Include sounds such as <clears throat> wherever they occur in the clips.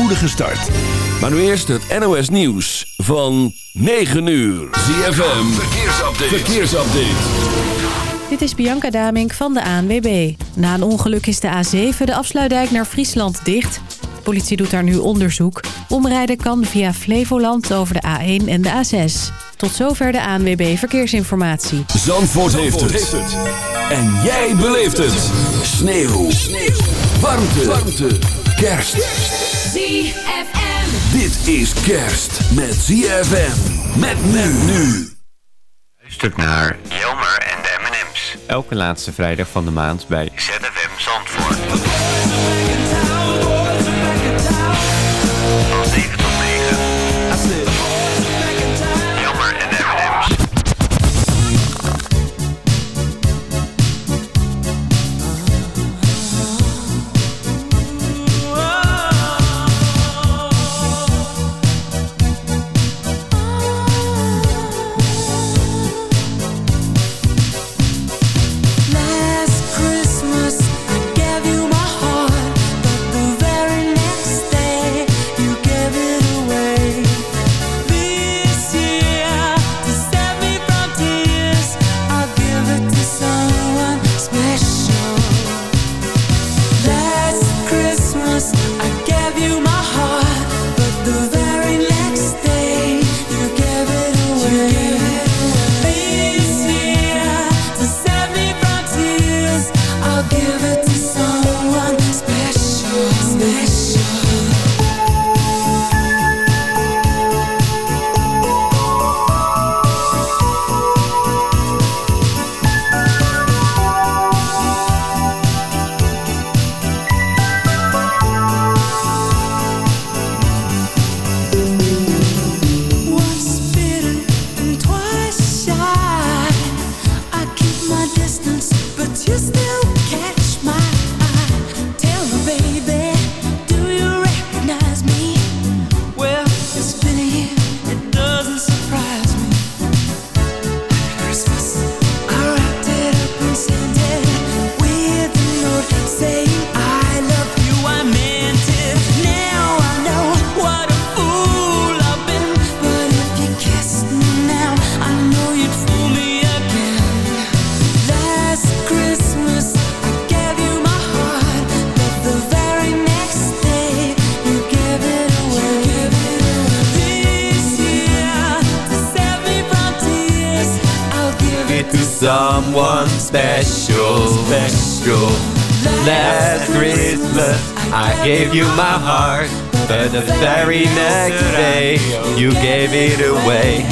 spoedige start. Maar nu eerst het NOS Nieuws van 9 uur. ZFM, verkeersupdate. verkeersupdate. Dit is Bianca Damink van de ANWB. Na een ongeluk is de A7 de afsluitdijk naar Friesland dicht. De politie doet daar nu onderzoek. Omrijden kan via Flevoland over de A1 en de A6. Tot zover de ANWB Verkeersinformatie. Zandvoort, heeft, het. En jij beleeft het. Sneeuw. Sneeuw. Warmte. Warmte. Kerst. ZFM. Dit is kerst met ZFM. Met men nu. Luistert naar Jelmer en de M&M's. Elke laatste vrijdag van de maand bij ZFM the very next day, you gave it away.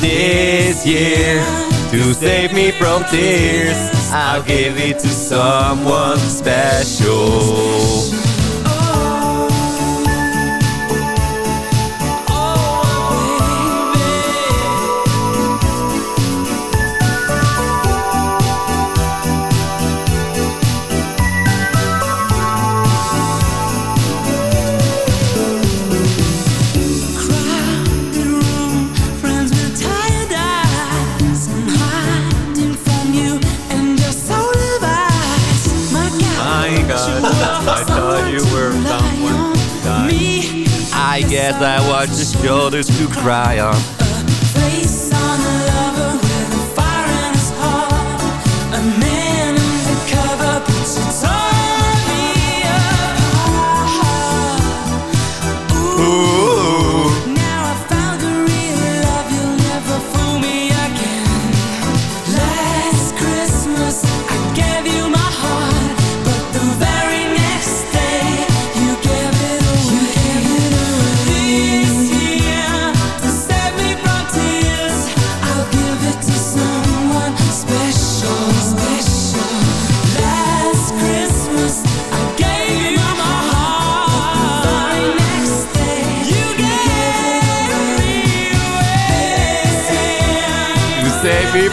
This year, to save me from tears, I'll give it to someone special. Guess I was the shoulders to cry on.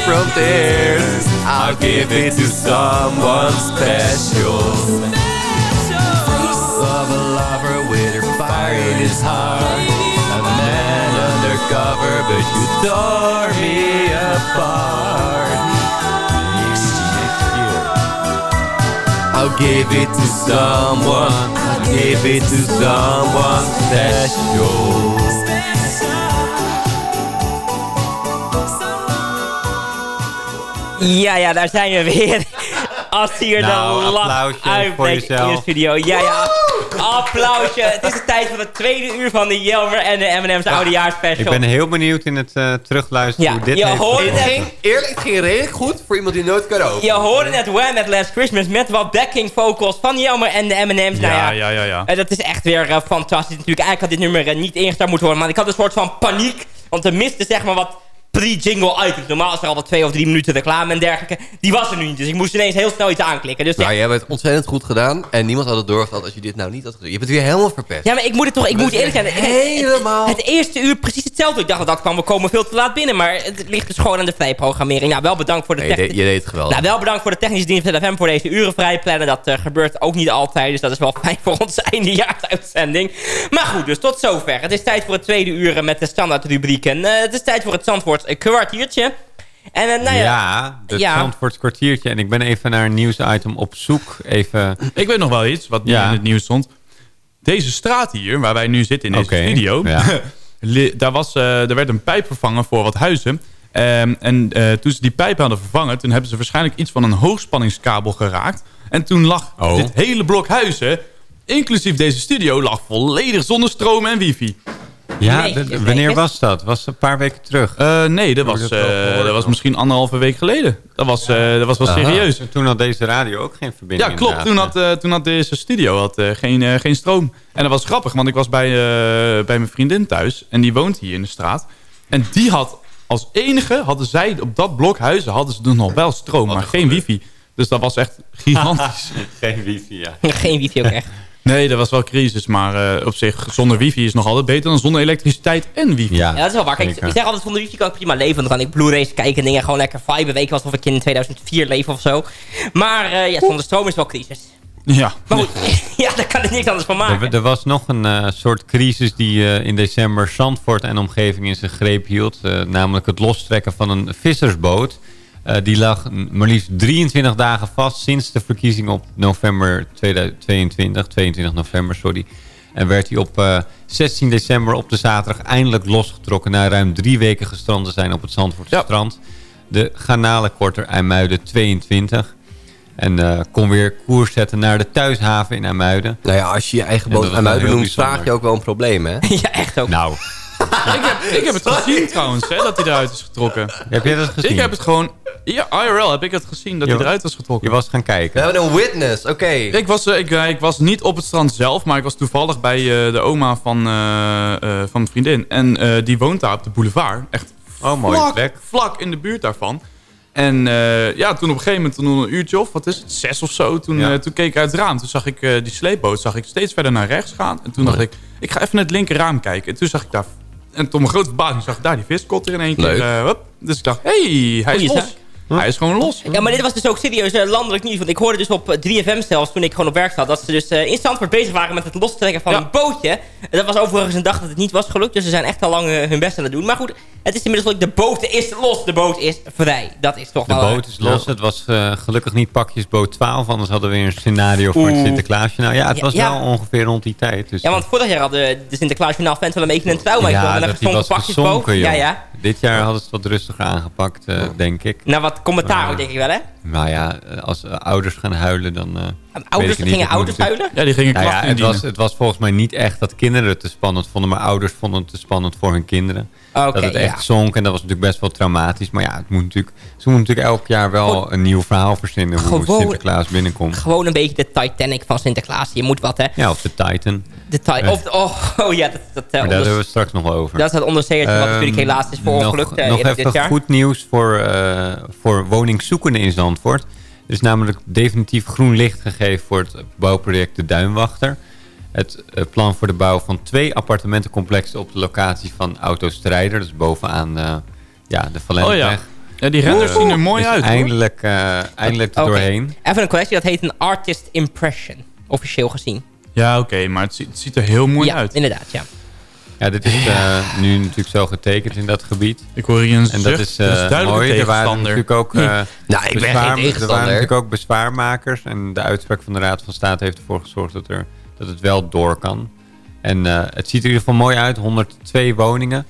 From tears, I'll give it to someone special. Of a lover with her fire in his heart. A man undercover, but you tore me apart. I'll give it to someone. I'll give it to someone special. Ja, ja, daar zijn we weer. Als hier Nou, de lach applausje voor uitbreekt in de jezelf. studio. Ja, ja. Applausje. Het is de tijd van het tweede uur van de Jelmer en de M&M's oudejaarsspecial. Ik ben heel benieuwd in het eh, terugluisteren Ja, hoe dit je het. ging, eerlijk, het ging redelijk goed voor iemand die nooit karaoke. Je hoorde net Wham met Last Christmas met wat backing vocals van Jelmer en de M&M's. Nou ja, ja, ja, ja. Eh, dat is echt weer eh, fantastisch. Natuurlijk, eigenlijk had dit nummer niet ingestart moeten worden. Maar ik had een soort van paniek. Want er miste zeg maar wat pre-jingle items. Normaal is er al wat twee of drie minuten reclame en dergelijke. Die was er nu niet. Dus ik moest ineens heel snel iets aanklikken. Dus ja, Nou, jij hebt het ontzettend goed gedaan. En niemand had het doorgehad als je dit nou niet had gedaan. Je het weer helemaal verpest. ja, maar ik moet het toch... Ik moet eerlijk zijn. Helemaal. Het, eerste uur precies hetzelfde. Ik dacht dat dat kwam. We komen veel te laat binnen. Maar het ligt dus gewoon aan de vrijprogrammering. Nou, wel bedankt voor de Nee, je, deed, je deed het geweldig. Nou, wel bedankt voor de technische dienst van FM voor deze uren vrij plannen. Dat eh, gebeurt ook niet altijd, dus dat is wel <laughs> fijn voor onze eindejaarsuitzending. Maar goed, dus tot zover. Het is tijd voor het tweede uur met de standaard rubrieken. Eh, het is tijd voor het Zandvoort eh, kwartiertje. En eh, nou ja, Ja, het Ja. Kwartiertje. En ik ben even naar een nieuwsitem op zoek. Even, Ik weet nog wel iets wat Ja. in het nieuws stond. Deze straat hier, waar wij nu zitten in deze studio... ja. <laughs> daar, was, eh, er werd een pijp vervangen voor wat huizen. Ehm, en eh, toen ze die pijp hadden vervangen... toen hebben ze waarschijnlijk iets van een hoogspanningskabel geraakt. En toen lag Oh. dit hele blok huizen... inclusief deze studio... lag volledig zonder stroom en wifi. Ja, Nee, d- nee, wanneer nee. was dat? Was een paar weken terug. Eh, nee, dat was, dat eh, dat was misschien anderhalve week geleden. Dat was, eh, dat was wel Aha. serieus. Toen had deze radio ook geen verbinding. Ja, klopt. Toen had, eh, toen had deze studio had, eh, geen, eh, geen stroom. En dat was grappig, want ik was bij, eh, bij mijn vriendin thuis. En die woont hier in de straat. En die had als enige, hadden zij op dat blok huizen... hadden ze dus nog wel stroom, maar geen wifi. Dus dat was echt gigantisch. <laughs> Geen wifi, ja. geen wifi ook echt. Nee, dat was wel crisis. Maar eh, op zich, zonder wifi is nog altijd beter dan zonder elektriciteit en wifi. Ja, Ja, dat is wel waar. Kijk, ik zeg altijd, zonder wifi kan ik prima leven. Want dan kan ik Blu-rays kijken en dingen gewoon lekker viben. Weet je alsof ik in 2004 leef of zo. Maar eh, ja, zonder stroom is wel crisis. Ja. Maar goed, <laughs> ja, daar kan ik niks anders van maken. Er, er was nog een eh, soort crisis die eh, in december Zandvoort en omgeving in zijn greep hield. namelijk het lostrekken van een vissersboot. Eh, die lag maar liefst 23 dagen vast sinds de verkiezing op november 2022. 22 november, sorry. En werd hij op eh, 16 december op de zaterdag eindelijk losgetrokken... na ruim drie weken gestrand te zijn op het Zandvoortse Ja. strand. De garnalenkorter IJmuiden 22... En eh, kon weer koers zetten naar de thuishaven in IJmuiden. Nou ja, als je je eigen boot dat was aan wel muiden heel noemt, vraag je ook wel een probleem, hè? <laughs> ja, echt ook. Nou, Ik, heb, ik heb het gezien trouwens, hè, dat hij eruit is getrokken. heb je dat gezien? Ik heb het gewoon... Ja, IRL heb ik het gezien dat Je hij eruit was getrokken. Je was gaan We kijken. hebben een witness, oké. Ik was, eh, ik, eh, ik was niet op het strand zelf, maar ik was toevallig bij eh, de oma van, eh, eh, van mijn vriendin. En eh, die woont daar op de boulevard. Echt Oh, mooie vlak, plek. vlak in de buurt daarvan. En eh, ja, toen op een gegeven moment, toen een uurtje of, wat is het, zes of zo. Toen, Ja. toen keek ik uit het raam. Toen zag ik eh, die sleepboot zag ik steeds verder naar rechts gaan. En toen dacht ik, ik ga even naar het linker raam kijken. En toen zag ik daar, en tot mijn grote verbazing zag ik daar die viskotter in één keer. Eh, dus ik dacht, hé, hey, hij is los. Hij is gewoon los. Ja, maar dit was dus ook serieus eh, landelijk nieuws. Want ik hoorde dus op eh, 3FM zelfs, toen ik gewoon op werk zat... dat ze dus eh, in Zandvoort bezig waren met het lostrekken van Ja. een bootje. En dat was overigens een dag dat het niet was gelukt. Dus ze zijn echt al lang eh, hun best aan het doen. Maar goed, het is inmiddels gelukt. De boot is los. De boot is vrij. Dat is toch De wel... eh, boot is los. Het was eh, gelukkig niet pakjesboot 12. Anders hadden we weer een scenario voor het. Sinterklaasje. Nou ja, het was ja. wel ongeveer rond die tijd. Dus, Ja, want vorig jaar hadden de Sinterklaas Journaal fans wel een beetje een trauma. ja, dat die was pakjesboot. gezonken. Ja, ja. Dit jaar hadden ze het wat rustiger aangepakt, eh, denk ik. Nou, wat commentaar Ja. ook, denk ik wel, hè? Maar ja, eh, als eh, ouders gaan huilen, dan... eh, Ouders, niet. gingen ouders huilen? Ja, die gingen Nou ja, klachten het, was, het was volgens mij niet echt dat kinderen het te spannend vonden. Maar ouders vonden het te spannend voor hun kinderen. Oké, dat het ja. echt zonk. En dat was natuurlijk best wel traumatisch. Maar ja, het moet natuurlijk, ze moeten natuurlijk elk jaar wel een nieuw verhaal verzinnen. Hoe Gewoon- Sinterklaas binnenkomt. Gewoon een beetje de Titanic van Sinterklaas. Je moet wat, hè? Ja, of de Titan. De of, oh, oh ja, dat, dat, Maar daar hebben we straks nog wel over. dat is het onderzeeërtje wat Ehm, natuurlijk helaas is voor ongeluk Nog, eh, nog eerder even dit jaar. goed nieuws voor, eh voor woningzoekenden in Zandvoort. Er is namelijk definitief groen licht gegeven voor het bouwproject De Duinwachter. Het plan voor de bouw van twee appartementencomplexen op de locatie van Autostrijder. Dus bovenaan eh, ja, de Oh ja. Ja, die renders zien er mooi Dus uit, eindelijk, eh, eindelijk er doorheen. Even een correctie, dat heet een artist impression. Officieel gezien. Ja, oké, maar het ziet, het ziet er heel mooi ja, uit. inderdaad, ja. Ja, dit is eh, nu natuurlijk zo getekend in dat gebied. Ik hoor hier een En dat is, dat is eh, duidelijk mooi. Er waren natuurlijk ook, eh, Nou, ik ben geen er waren natuurlijk ook bezwaarmakers. En de uitspraak van de Raad van State heeft ervoor gezorgd dat, er, dat het wel door kan. En eh, het ziet er in ieder geval mooi uit. 102 woningen.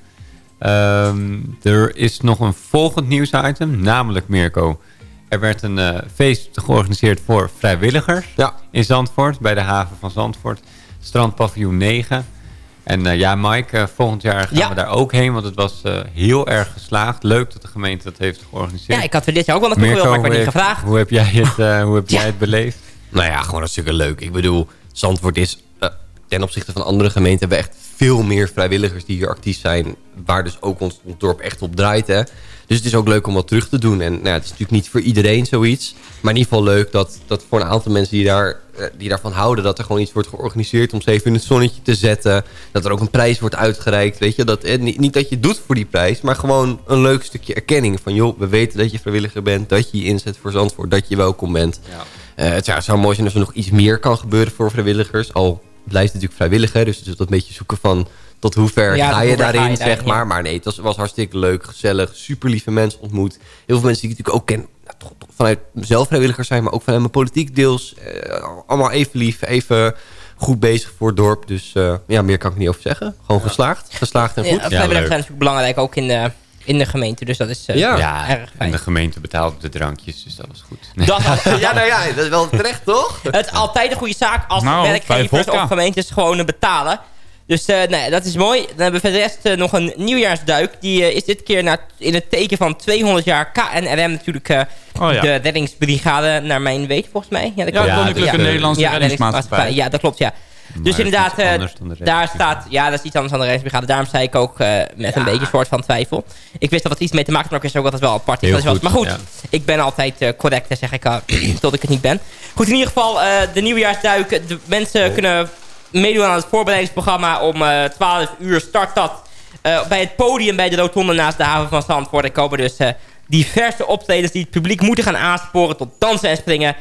Ehm, er is nog een volgend nieuwsitem. Namelijk, Mirko. Er werd een eh, feest georganiseerd voor vrijwilligers. Ja. In Zandvoort. Bij de haven van Zandvoort. Strandpaviljoen 9. En eh, ja, Mike, eh, volgend jaar gaan Ja. we daar ook heen. Want het was eh, heel erg geslaagd. Leuk dat de gemeente dat heeft georganiseerd. Ja, ik had er dit jaar ook wel naartoe gewild, maar ik werd hoe niet heb- gevraagd. Hoe heb jij het, eh, hoe heb <laughs> jij het beleefd? Nou ja, gewoon hartstikke leuk. Ik bedoel, Zandvoort is ten opzichte van andere gemeenten... hebben we echt veel meer vrijwilligers die hier actief zijn... waar dus ook ons, ons dorp echt op draait. Hè. Dus het is ook leuk om wat terug te doen. En nou ja, het is natuurlijk niet voor iedereen zoiets. Maar in ieder geval leuk dat, dat voor een aantal mensen die, daar, eh, die daarvan houden... dat er gewoon iets wordt georganiseerd om ze even in het zonnetje te zetten. Dat er ook een prijs wordt uitgereikt. Weet je? Dat, eh, niet, niet dat je het doet voor die prijs, maar gewoon een leuk stukje erkenning. Van joh, we weten dat je vrijwilliger bent, dat je je inzet voor Zandvoort... dat je welkom bent. Eh, het, ja, het zou mooi zijn als er nog iets meer kan gebeuren voor vrijwilligers. Al blijft natuurlijk vrijwilliger. Dus het is dat een beetje zoeken van tot hoe ver Ja, ga je ga daarin, je zeg daarin, maar. ja. Maar nee, het was, was hartstikke leuk, gezellig, super lieve mensen ontmoet. Heel veel mensen die ik natuurlijk ook ken, nou, toch, toch vanuit mezelf vrijwilligers zijn, maar ook vanuit mijn politiek deels. Eh, allemaal even lief, even goed bezig voor het dorp. Dus eh, ja, meer kan ik niet over zeggen. Gewoon geslaagd, geslaagd en Ja, goed. vrijwilligers leuk. zijn natuurlijk belangrijk, ook in de, in de gemeente. Dus dat is eh, Ja. erg en fijn. de gemeente betaalt de drankjes, dus dat was goed. <laughs> Dat <laughs> Ja, nou ja, dat is wel terecht, toch? Het is altijd een goede zaak als Nou, werkgevers of gemeentes gewoon eh, betalen. Dus eh, nee, dat is mooi. Dan hebben we voor de rest nog een nieuwjaarsduik. Die is dit keer naar, in het teken van 200 jaar KNRM natuurlijk eh, Oh ja. de reddingsbrigade, naar mijn weten volgens mij. Ja, dat Ja, klopt. Koninklijke Ja, Nederlandse Ja, Reddingsmaatschappij. Ja, dat klopt, ja. Dus inderdaad, eh, daar staat... Ja, dat is iets anders dan de reddingsbrigade. Daarom zei ik ook eh, met een beetje een soort van twijfel. Ik wist dat het iets mee te maken had, maar ik wist ook dat het wel apart is. Dat is wel- goed, maar goed, ik ben altijd eh, correct, zeg ik, <clears throat> tot ik het niet ben. Goed, in ieder geval, de nieuwjaarsduik. De mensen kunnen meedoen aan het voorbereidingsprogramma. Om eh 12 uur start dat bij het podium bij de rotonde naast de haven van Zandvoort. Er komen dus diverse optredens die het publiek moeten gaan aansporen tot dansen en springen.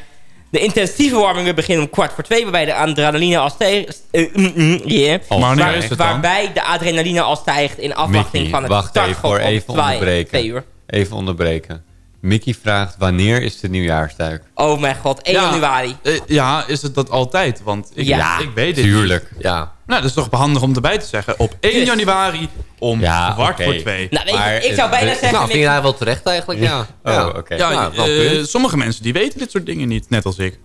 De intensieve warmingen beginnen om kwart voor twee, waarbij de adrenaline al stijgt. eh, mm, mm, yeah. Oh, Maar wanneer Waar- is het dan? waarbij de adrenaline al stijgt in afwachting Mickey, van het wacht even om even onderbreken. twee uur. Even onderbreken. Mickey vraagt, wanneer is de nieuwjaarsduik? Oh mijn god, 1 Ja. januari. Eh, ja, is het dat altijd? Want ik, Ja. ik weet het Tuurlijk. Ja. Nou, dat is toch handig om erbij te zeggen. Op 1 Dus- januari om Ja, kwart oké. voor twee. Nou, Maar ik zou bijna het- zeggen... Nou, vind je wel terecht eigenlijk? Ja. Oh, ja. oké. Ja, Ja, wel eh, sommige mensen die weten dit soort dingen niet, net als ik.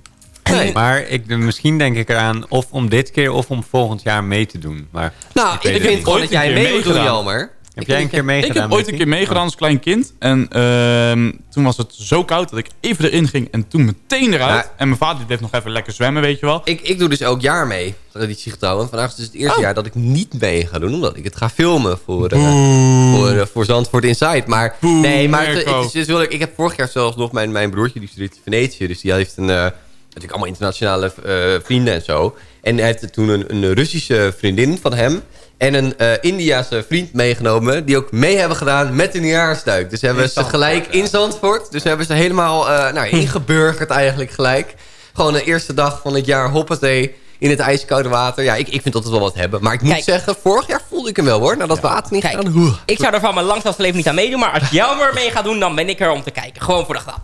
Nee. Maar ik, misschien denk ik eraan of om dit keer of om volgend jaar mee te doen. Maar Nou, ik het vind gewoon dat jij mee moet doen. Jelmer. Heb jij een keer meegedaan? ik heb ooit een keer meegedaan als klein kind. En ehm, toen was het zo koud dat ik even erin ging en toen meteen eruit. Ja. En mijn vader bleef nog even lekker zwemmen, weet je wel. Ik, ik doe dus elk jaar mee, traditiegetrouw. En vandaag is dus het eerste jaar dat ik niet mee ga doen. Omdat ik het ga filmen voor, eh, voor, eh, voor Zandvoort Inside. Maar nee, maar het, is wel. Ik heb vorig jaar zelfs nog mijn, mijn broertje, die studeert in Venetië. Dus die heeft een, eh, natuurlijk allemaal internationale eh, vrienden en zo. En hij heeft toen een, een Russische vriendin van hem... en een eh Indiase vriend meegenomen... die ook mee hebben gedaan met de nieuwjaarsduik. Dus hebben ze gelijk in Zandvoort. Dus hebben ze helemaal eh nou, <laughs> ingeburgerd eigenlijk gelijk. Gewoon de eerste dag van het jaar, hoppatee... In het ijskoude water. Ja, ik, ik vind dat het wel wat hebben. Maar ik moet Kijk. zeggen, vorig jaar voelde ik hem wel hoor. Nadat water niet Kijk, gaan. Oeh. ik zou er van mijn langzaamste leven niet aan meedoen. Maar als Jelmer mee gaat doen, dan ben ik er om te kijken. Gewoon voor de grap.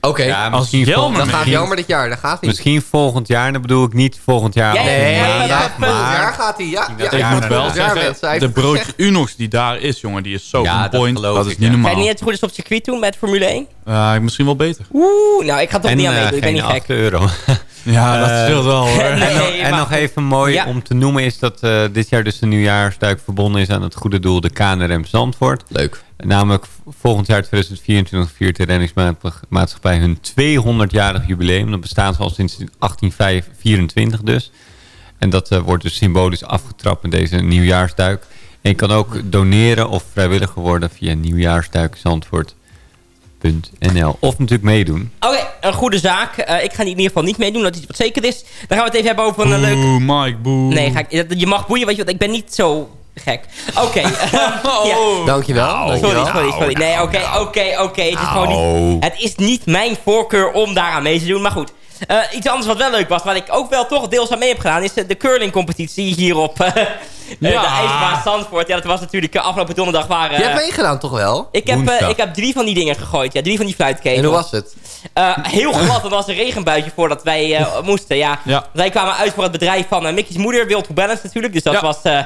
Oké, Ja, Als vol- mee- gaat jammer dit jaar. Dat gaat niet. misschien volgend jaar. Dan bedoel ik niet volgend jaar. Nee, ja, maar- jaar gaat hij. Ja, ja, dat ik moet wel zeggen, de broodje. <laughs> Unox die daar is, jongen, die is zo Ja, on dat point. Dat is ik, niet ja. Ga normaal. je niet het goed is op circuit doen met Formule 1? Eh, misschien wel beter. Oeh, nou ik ga toch En niet aan eh, meedoen. Ik ben niet gek. 8 euro. <laughs> Ja, dat Eh, scheelt wel hoor. <laughs> Nee, en nog, en maar- nog even mooi Ja. om te noemen is dat eh, dit jaar dus de nieuwjaarsduik verbonden is aan het goede doel de KNRM Zandvoort. Leuk. Namelijk volgend jaar 2024 viert de reddingsmaatschappij hun 200-jarig jubileum. Dat bestaat al sinds 1824 dus. En dat eh, wordt dus symbolisch afgetrapt in deze nieuwjaarsduik. En je kan ook doneren of vrijwilliger worden via nieuwjaarsduikzandvoort.nl. Of natuurlijk meedoen. Oké, een goede zaak. Eh, ik ga in ieder geval niet meedoen, dat is iets wat zeker is. Dan gaan we het even hebben over een leuke... Boe, Mike, boe. Nee, ga ik, je mag boeien, weet je wat, ik ben niet zo gek. Oké. <laughs> <laughs> ja. Dankjewel. Sorry, dankjewel. sorry, sorry. Nee, oké, oké, oké. Het is gewoon niet... Het is niet mijn voorkeur om daaraan mee te doen, maar goed. Eh, iets anders wat wel leuk was, waar ik ook wel toch deels aan mee heb gedaan... is de curlingcompetitie hier op, <laughs> eh, Eh, Ja. de ijsbaan Zandvoort. Ja, dat was natuurlijk eh, afgelopen donderdag waar... eh, Je hebt meegedaan toch wel? ik, heb, eh, ik heb drie van die dingen gegooid. Ja, drie van die fluitkegels. En hoe was het? Eh, heel glad. Er was een regenbuitje voordat wij eh, moesten. Ja. Ja. Wij kwamen uit voor het bedrijf van eh, Mickey's moeder, Wild to Balance natuurlijk. Dus dat Ja. was eh,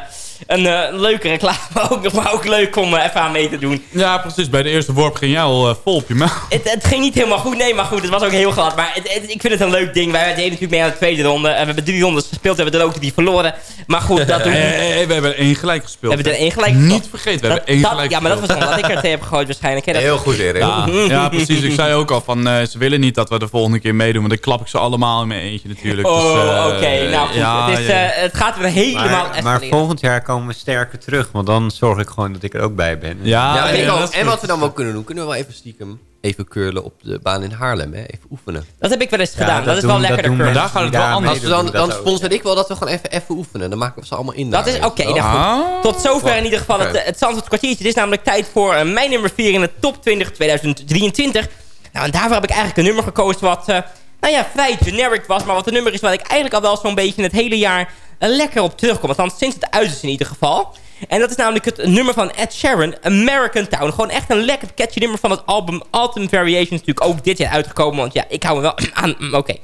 een eh, leuke reclame <laughs> ook nog, maar ook leuk om eh, even aan mee te doen. Ja, precies. Bij de eerste worp ging jij al eh, vol op je mouw. Het, het ging niet helemaal goed, nee, maar goed, het was ook heel glad. Maar het, het- ik vind het een leuk ding. Wij deden natuurlijk mee aan de tweede ronde. En we hebben drie rondes gespeeld, we hebben er ook die verloren. Maar goed, dat <laughs> doen we. hey, hey, we hebben één gelijk gespeeld. We hebben er één gelijk Niet gespeeld. vergeten, we Dat- hebben één dat- gelijk Ja, maar dat was omdat ik er twee heb gegooid waarschijnlijk. Hè? Dat- Heel goed, Erik. Ja, <laughs> ja, precies. Ik zei ook al van, eh, ze willen niet dat we de volgende keer meedoen. Want dan klap ik ze allemaal in mijn eentje natuurlijk. Oh, Dus, eh, oké. Nou goed, ja, het, is, ja, ja. het gaat weer helemaal Maar, maar volgend jaar komen we sterker terug. Want dan zorg ik gewoon dat ik er ook bij ben. Ja, Ja, en, ik ja, ook. en wat we dan wel kunnen doen, kunnen we wel even stiekem even curlen op de baan in Haarlem. Hè? Even oefenen. Dat heb ik wel eens Ja, gedaan. Dat, is doen- wel lekker. Maar daar gaat het wel anders. Als we dan, dan sponsor ik wel dat we gewoon even, even oefenen. Dan maken we ze allemaal in. Dat daar, is oké. wel. nou goed. Ah. Tot zover in ieder geval het, het Zandvoort kwartiertje. Het is namelijk tijd voor eh, mijn nummer 4 in de top 20 2023. Nou, en daarvoor heb ik eigenlijk een nummer gekozen wat, eh, nou ja, vrij generic was. Maar wat een nummer is waar ik eigenlijk al wel zo'n beetje het hele jaar eh, lekker op terugkom. Althans, sinds het uit is in ieder geval. En dat is namelijk het nummer van Ed Sheeran, American Town. Gewoon echt een lekker catchy nummer van het album Autumn Variations. Natuurlijk ook dit jaar uitgekomen, want ja, ik hou me wel <clears throat> aan. mm, Oké.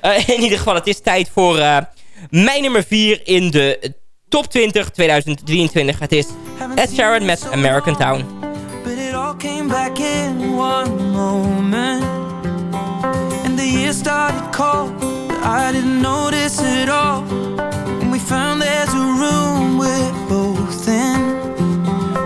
Eh, in ieder geval, het is tijd voor eh, mijn nummer 4 in de top 20 2023. Het is Ed Sheeran met American Town. But it all came back in one moment. And the year started cold, but I didn't notice it all. And we found there's a room we're both in.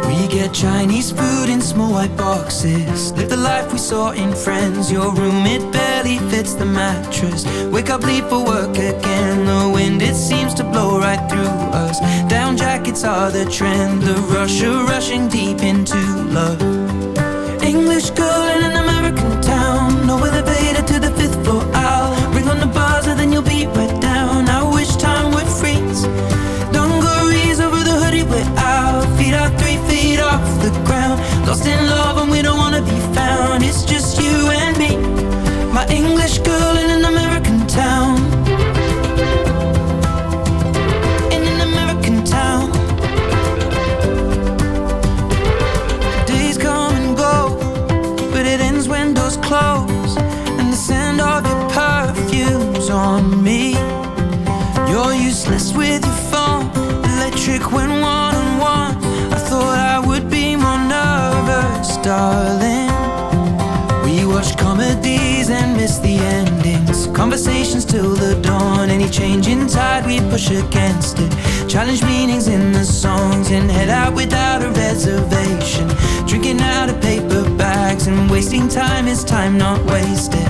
We get Chinese food in small white boxes. Live the life we saw in Friends. Your room, it barely fits the mattress. Wake up, leave for work again. The wind, it seems to blow right through us. Down jackets are the trend. The rush of rushing deep into love. English girl in an American push against it. Challenge meanings in the songs and head out without a reservation. Drinking out of paper bags and wasting time is time not wasted.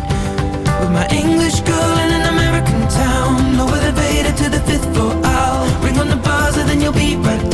With my English girl in an American town. No elevator to the fifth floor. I'll ring on the buzzer, then you'll be right.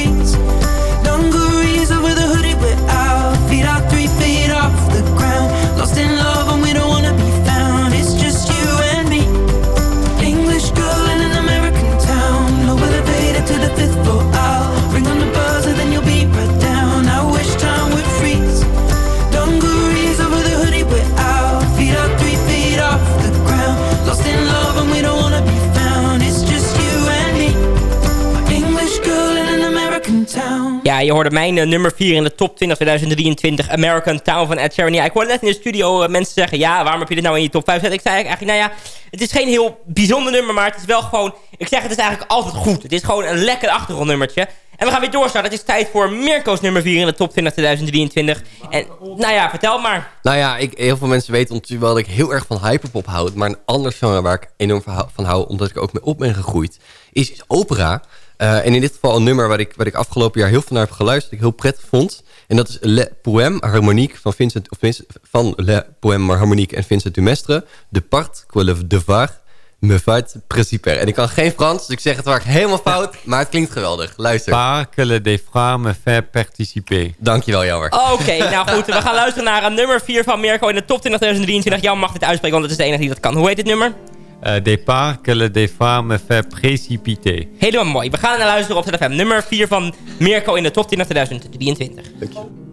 Je hoorde mijn eh, nummer 4 in de top 20 2023 American Town van Ed Sheeran. Ik hoorde net in de studio eh, mensen zeggen... ja, waarom heb je dit nou in je top 5 gezet? Ik zei eigenlijk, nou ja, het is geen heel bijzonder nummer... maar het is wel gewoon... Ik zeg, het is eigenlijk altijd goed. Het is gewoon een lekker achtergrondnummertje. En we gaan weer doorstarten. Het is tijd voor Mirko's nummer 4 in de top 20 2023. En nou ja, vertel maar. Nou ja, ik, heel veel mensen weten natuurlijk wel dat ik heel erg van hyperpop houd. Maar een ander genre waar ik enorm van hou- omdat ik ook mee op ben gegroeid, is opera. Eh, en in dit geval een nummer waar ik, waar ik afgelopen jaar heel veel naar heb geluisterd, ik heel prettig vond. En dat is Le Poème Harmonique van, Vincent, of Vincent- van Le Poème Harmonique en Vincent Dumestre. De part que le devoir me fait principer. En ik kan geen Frans, dus ik zeg het vaak helemaal fout, maar het klinkt geweldig. Luister. Par que le défra me fait participer. Dankjewel, Jammer. Oké, nou goed. We gaan luisteren naar een nummer 4 van Mirko in de top 20 2023. Jan mag dit uitspreken, want het is de enige die dat kan. Hoe heet dit nummer? Des parts que le défra me fait précipiter. Helemaal mooi. We gaan naar luisteren op ZFM. Nummer 4 van Mirko in de top 20 2023. Qui me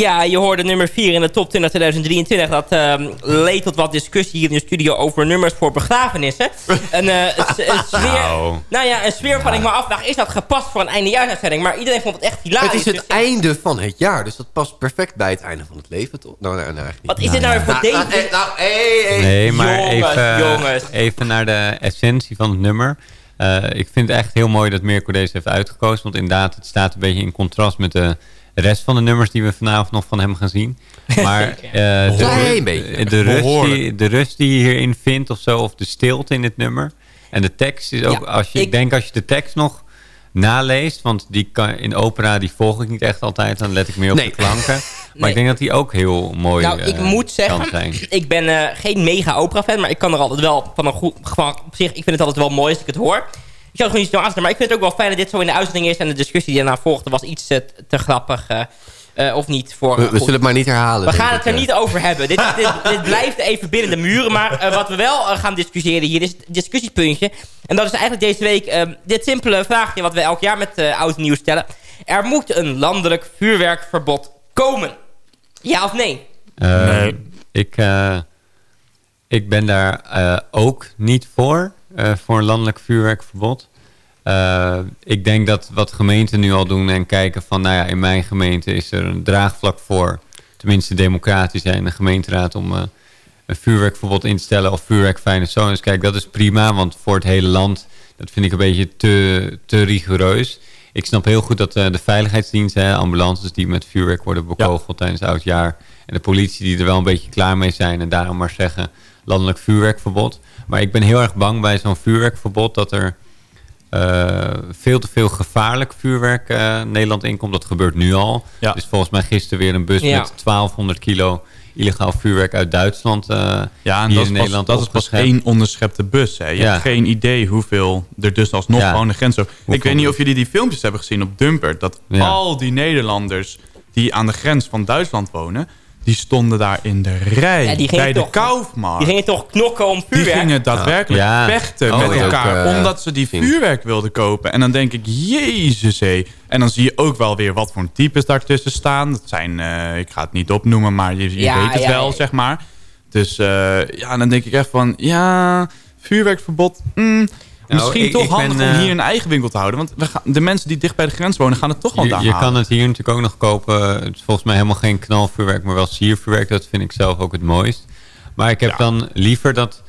Ja, je hoorde nummer 4 in de top 20 2023. Dat ehm, leed tot wat discussie hier in de studio over nummers voor begrafenissen. <laughs> een, eh, een sfeer, Nou. nou ja, een sfeer waarvan ik me afvraag, is dat gepast voor een eindejaarsuitzending? Maar iedereen vond het echt hilarisch. Het is het dus- einde van het jaar, dus dat past perfect bij het einde van het leven, toch? Nou, nou, nou eigenlijk niet. Wat is dit nou weer voor Nou, deze... nou, nou, hey, hey. Nee, maar Jongens, even, jongens. even naar de essentie van het nummer. Eh, ik vind het echt heel mooi dat Mirko deze heeft uitgekozen. Want inderdaad, het staat een beetje in contrast met de rest van de nummers die we vanavond nog van hem gaan zien. <laughs> Maar eh, de, de, rust die, de rust die je hierin vindt of zo, of de stilte in dit nummer. En de tekst is ook, Ja, als je, ik ik- denk als je de tekst nog naleest, want die kan, in opera die volg ik niet echt altijd, dan let ik meer op Nee. de klanken. <laughs> Maar Nee. ik denk dat die ook heel mooi Nou, ik eh, moet zeggen, <laughs> ik ben eh, geen mega opera-fan, maar ik kan er altijd wel van een goed... Gewoon, op zich, ik vind het altijd wel mooi als ik het hoor. Ik zou het gewoon niet zo aanzetten, maar ik vind het ook wel fijn dat dit zo in de uitzending is. En de discussie die daarna volgde was iets eh, te grappig. eh, eh, of niet voor... We, zullen het maar niet herhalen. We gaan het er niet over hebben. Dit, dit, <laughs> dit blijft even binnen de muren. Maar wat we wel gaan discussiëren hier is het discussiepuntje. En dat is eigenlijk deze week dit simpele vraagje... wat we elk jaar met oud nieuws stellen. Er moet een landelijk vuurwerkverbod komen. Ja of nee? Eh, Nee. Ik, eh, ik ben daar eh, ook niet voor, voor een landelijk vuurwerkverbod. Eh, ik denk dat wat gemeenten nu al doen en kijken van, nou ja, in mijn gemeente is er een draagvlak voor, tenminste democratisch en de gemeenteraad om eh, een vuurwerkverbod in te stellen of vuurwerkfijne zones. Kijk, dat is prima, want voor het hele land, dat vind ik een beetje te, te rigoureus. Ik snap heel goed dat eh, de veiligheidsdiensten, ambulances die met vuurwerk worden bekogeld tijdens oudjaar. En de politie die er wel een beetje klaar mee zijn en daarom maar zeggen landelijk vuurwerkverbod. Maar ik ben heel erg bang bij zo'n vuurwerkverbod dat er eh, veel te veel gevaarlijk vuurwerk eh, Nederland inkomt. Dat gebeurt nu al. Ja. Dus volgens mij gisteren weer een bus Ja. met 1200 kilo illegaal vuurwerk uit Duitsland eh, Ja, en hier dat in is, pas, Nederland dat is pas één onderschepte bus. Hè. Je Ja. hebt geen idee hoeveel er dus alsnog Ja. gewoon de grens... Zo. Ik weet niet of jullie die filmpjes hebben gezien op Dumper. Dat Ja. al die Nederlanders die aan de grens van Duitsland wonen... die stonden daar in de rij Ja, die bij de toch- Kaufmarkt. Die gingen toch knokken om Die vuurwerk? gingen daadwerkelijk Ja. vechten Oh, met elkaar. Ook, eh, omdat ze die vuurwerk wilden kopen. En dan denk ik, jezus hé. En dan zie je ook wel weer wat voor types daartussen staan. Dat zijn, eh, ik ga het niet opnoemen, maar je, je Ja, weet het ja, wel, ja. zeg maar. Dus eh, ja, dan denk ik echt van, ja, vuurwerkverbod. mm, misschien ik- toch ik ben, handig om eh, hier een eigen winkel te houden. Want we gaan, de mensen die dicht bij de grens wonen, gaan het toch wel daar je halen. kan het hier natuurlijk ook nog kopen. Het is volgens mij helemaal geen knalvuurwerk, maar wel siervuurwerk. Dat vind ik zelf ook het mooist. Maar ik heb Ja. dan liever dat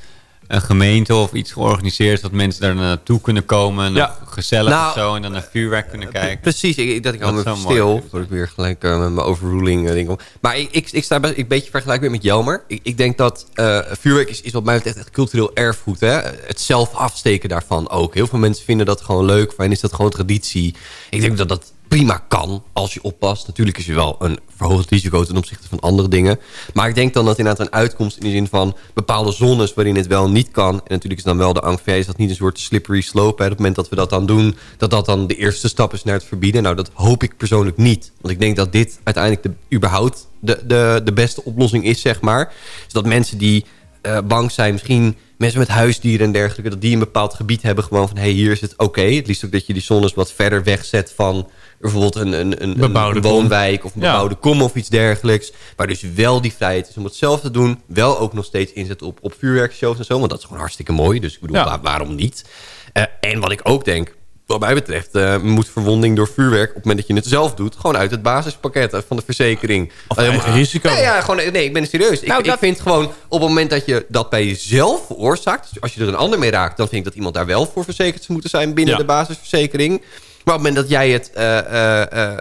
een gemeente of iets georganiseerd... is dat mensen daar naartoe kunnen komen. en Ja. Gezellig Nou, of zo. En dan naar vuurwerk kunnen kijken. Precies, ik, dat ik Dat me stil. Voordat ik weer gelijk eh, met mijn overruling eh, ding kom. Maar ik, ik, ik sta best, ik een beetje vergelijk weer met Jelmer. Ik, ik denk dat eh, vuurwerk is, is wat mij betreft echt cultureel erfgoed. Hè? Het zelf afsteken daarvan ook. Heel veel mensen vinden dat gewoon leuk. Hen is dat gewoon traditie. Ik denk dat dat prima kan als je oppast. Natuurlijk is er wel een verhoogd risico ten opzichte van andere dingen. Maar ik denk dan dat inderdaad een uitkomst in de zin van bepaalde zones waarin het wel niet kan. En natuurlijk is dan wel de angst, is dat niet een soort slippery slope. Hè? Op het moment dat we dat dan doen, dat dat dan de eerste stap is naar het verbieden. Nou, dat hoop ik persoonlijk niet. Want ik denk dat dit uiteindelijk de, überhaupt de, de, de beste oplossing is, zeg maar. Dus dat mensen die eh, bang zijn, misschien mensen met huisdieren en dergelijke... dat die een bepaald gebied hebben gewoon van... hé, hey, hier is het oké. Het liefst ook dat je die zones wat verder wegzet van... bijvoorbeeld een, een, een, Bebouwde een woonwijk of een Ja. bebouwde kom of iets dergelijks. Waar dus wel die vrijheid is om het zelf te doen. Wel ook nog steeds inzet op, op vuurwerkshows en zo. Want dat is gewoon hartstikke mooi. Dus ik bedoel, Ja. waar- waarom niet? Eh, en wat ik ook denk... Wat mij betreft eh, moet verwonding door vuurwerk... op het moment dat je het zelf doet... gewoon uit het basispakket van de verzekering. Of Eh, eigen risico. Nee, ja, gewoon, nee, ik ben serieus. Ik, Nou, dat- ik vind gewoon op het moment dat je dat bij jezelf veroorzaakt... dus als je er een ander mee raakt... dan vind ik dat iemand daar wel voor verzekerd zou moeten zijn... binnen Ja. de basisverzekering. Maar op het moment dat jij het eh, eh, eh,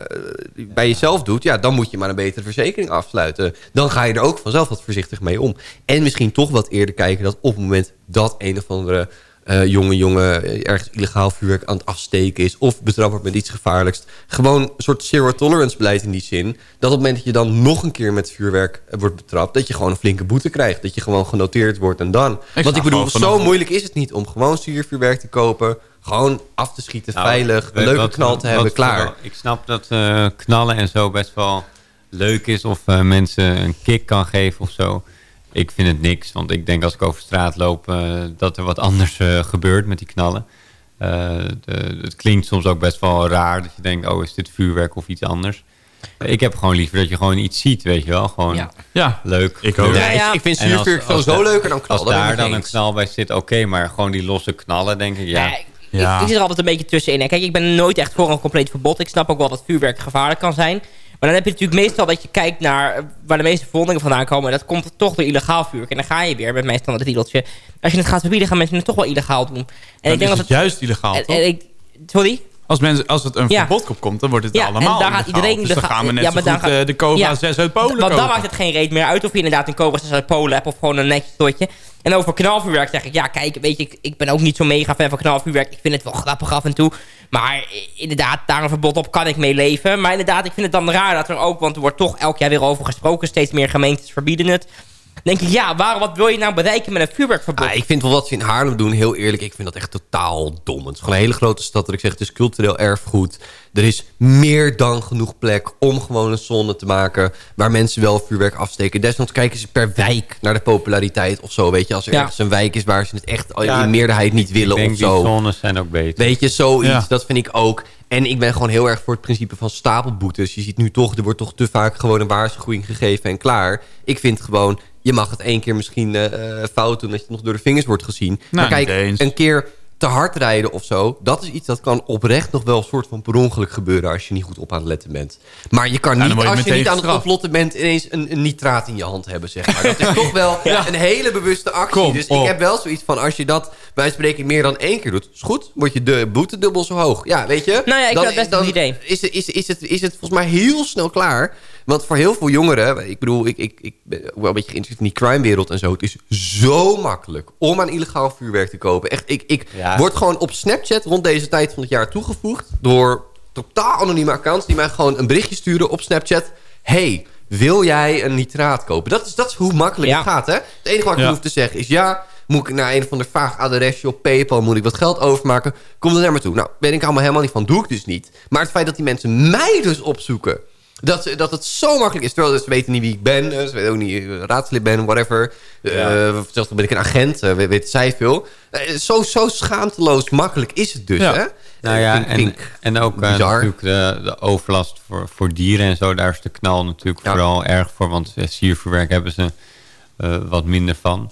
bij jezelf doet... Ja, dan moet je maar een betere verzekering afsluiten. Dan ga je er ook vanzelf wat voorzichtig mee om. En misschien toch wat eerder kijken... dat op het moment dat een of andere eh, jonge jongen ergens illegaal vuurwerk aan het afsteken is... of betrapt wordt met iets gevaarlijks... gewoon een soort zero tolerance beleid in die zin... dat op het moment dat je dan nog een keer met vuurwerk wordt betrapt... dat je gewoon een flinke boete krijgt. Dat je gewoon genoteerd wordt en dan. Want ik bedoel, zo moeilijk is het niet om gewoon siervuurwerk te kopen... gewoon af te schieten, Nou, veilig, een leuke wat- knal te wat hebben, klaar. vooral- ik snap dat eh, knallen en zo best wel leuk is of eh, mensen een kick kan geven of zo. Ik vind het niks, want ik denk als ik over straat loop eh, dat er wat anders eh, gebeurt met die knallen. Eh, de- het klinkt soms ook best wel raar dat je denkt, oh is dit vuurwerk of iets anders. Ik heb gewoon liever dat je gewoon iets ziet, weet je wel. Gewoon Ja. Ja, leuk. ik ook. Ja, ja. Ik vind zuurvuur daar- leuker dan knal. Als daar dan een knal bij zit, oké. maar gewoon die losse knallen, denk ik, ja. Ja, ik, zit er altijd een beetje tussenin. hè. Kijk, ik ben nooit echt voor een compleet verbod. Ik snap ook wel dat vuurwerk gevaarlijk kan zijn. Maar dan heb je natuurlijk meestal dat je kijkt naar eh, waar de meeste verwondingen vandaan komen. En dat komt toch door illegaal vuurwerk. En dan ga je weer met mijn standaard riedeltje. Als je het gaat verbieden, gaan mensen het toch wel illegaal doen. En Dan ik denk is dat het juist illegaal, en- toch? en ik, sorry? Als, mensen, als het een Ja. verbod op komt, dan wordt het Ja, allemaal en daar gaat iedereen Dus dan gaan we net ja, maar goed gaat- eh, de Cobra Ja. 6 uit Polen Want dan maakt het geen reet meer uit of je inderdaad een Cobra 6 uit Polen hebt of gewoon een netjes totje. En over knalvuurwerk zeg ik, ja kijk, weet je, ik, ik ben ook niet zo mega fan van knalvuurwerk. Ik vind het wel grappig af en toe. Maar inderdaad, daar een verbod op kan ik mee leven. Maar inderdaad, ik vind het dan raar dat er ook, want er wordt toch elk jaar weer over gesproken. Steeds meer gemeentes verbieden het. Denk ik, ja, waarom, wat wil je nou bereiken met een vuurwerkverbod? Ah, ik vind wel wat ze in Haarlem doen, heel eerlijk. Ik vind dat echt totaal dom. Het is gewoon een hele grote stad. Dat ik zeg, het is cultureel erfgoed. Er is meer dan genoeg plek om gewoon een zone te maken... waar mensen wel vuurwerk afsteken. Desnoods kijken ze per wijk naar de populariteit of zo. Weet je, als er Ja. ergens een wijk is waar ze het echt Ja, in meerderheid niet ik willen denk of die zo. zones zijn ook beter. Weet je, zoiets, Ja. dat vind ik ook. En ik ben gewoon heel erg voor het principe van stapelboetes. Je ziet nu toch, er wordt toch te vaak gewoon een waarschuwing gegeven en klaar. Ik vind gewoon, je mag het één keer misschien eh, eh, fout doen... dat je nog door de vingers wordt gezien. maar niet kijk, een keer te hard rijden of zo... dat is iets dat kan oprecht nog wel een soort van per ongeluk gebeuren... als je niet goed op aan het letten bent. Maar je kan dan niet, je als je niet aan het oplotten bent... ineens een, een nitraat in je hand hebben, zeg maar. Dat is <laughs> toch wel een hele bewuste actie. Kom dus op. ik heb wel zoiets van... als je dat bij spreken meer dan één keer doet... is goed, wordt je de boete dubbel zo hoog. Ja, weet je? Nou ja, ik vind dat best een idee. Is, het- is, is, het, is het volgens mij heel snel klaar. Want voor heel veel jongeren... Ik bedoel, ik, ik, ik ben wel een beetje geïnteresseerd in die crime-wereld en zo. Het is zo makkelijk om aan illegaal vuurwerk te kopen. Echt, ik, ik Ja. word gewoon op Snapchat rond deze tijd van het jaar toegevoegd... door totaal anonieme accounts die mij gewoon een berichtje sturen op Snapchat. Hey, wil jij een nitraat kopen? Dat is, dat is hoe makkelijk Ja. het gaat, hè? Het enige wat ik Ja. hoef te zeggen is ja... Moet ik naar een of ander vaag adresje op Paypal... moet ik wat geld overmaken? Kom er naar me toe. Nou, ben ik allemaal helemaal niet van. Doe ik dus niet. Maar het feit dat die mensen mij dus opzoeken... Dat, dat het zo makkelijk is. Terwijl ze weten niet wie ik ben. eh, Ze weten ook niet eh, raadslid ben, whatever. Eh zelfs dan ben ik een agent. we- weten zij veel. Zo, zo schaamteloos makkelijk is het dus, Ja. hè? Nou ja, en, en ook natuurlijk de, de overlast voor, voor dieren en zo. Daar is de knal natuurlijk Ja. vooral erg voor. Want sierverwerk hebben ze wat minder van.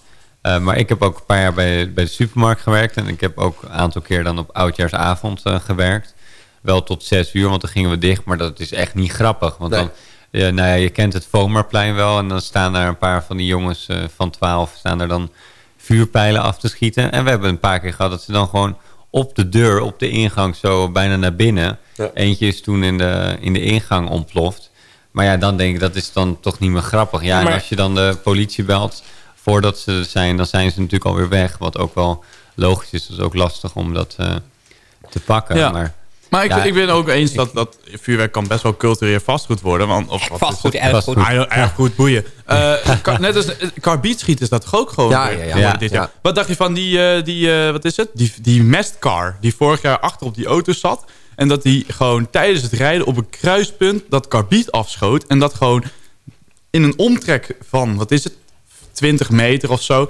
Maar ik heb ook een paar jaar bij, bij de supermarkt gewerkt. En ik heb ook een aantal keer dan op oudjaarsavond gewerkt. Wel tot zes uur, want dan gingen we dicht. Maar dat is echt niet grappig. Want Nee. dan, ja, nou ja, je kent het Vomerplein wel. En dan staan daar een paar van die jongens eh, van 12 staan er dan vuurpijlen af te schieten. En we hebben een paar keer gehad dat ze dan gewoon op de deur, op de ingang, zo bijna naar binnen. Ja. Eentje is toen in de, in de ingang ontploft. Maar ja, dan denk ik, dat is dan toch niet meer grappig. Ja, Maar- en als je dan de politie belt voordat ze er zijn, dan zijn ze natuurlijk alweer weg. Wat ook wel logisch is. Het is ook lastig om dat eh, te pakken. Ja. Maar Maar ik, Ja, ik ben ook eens dat, dat vuurwerk kan best wel cultureel vastgoed worden. Want, of, wat is Vastgoed, het? erfgoed. Vastgoed. Ah, joh, erfgoed, boeien. Eh, ka- net als uh, karbietschieten is dat toch ook gewoon Ja, eh, ja, ja. geworden Ja. dit jaar. Ja. Wat dacht je van die, eh, die eh, wat is het? Die, die mestcar die vorig jaar achter op die auto zat. En dat die gewoon tijdens het rijden op een kruispunt dat karbiet afschoot. En dat gewoon in een omtrek van, wat is het? 20 meter of zo.